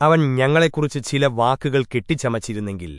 അവൻ ഞങ്ങളെക്കുറിച്ച് ചില വാക്കുകൾ കെട്ടിച്ചമച്ചിരുന്നെങ്കിൽ